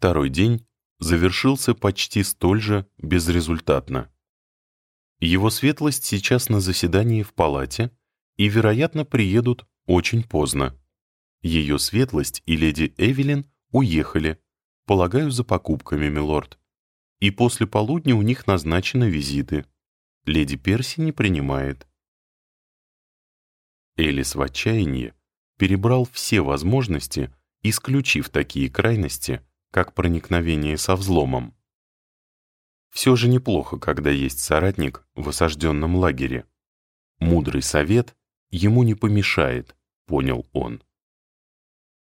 Второй день завершился почти столь же безрезультатно. Его светлость сейчас на заседании в палате и, вероятно, приедут очень поздно. Ее светлость и леди Эвелин уехали, полагаю, за покупками, милорд. И после полудня у них назначены визиты. Леди Перси не принимает. Элис в отчаянии перебрал все возможности, исключив такие крайности, как проникновение со взломом. Все же неплохо, когда есть соратник в осажденном лагере. Мудрый совет ему не помешает, понял он.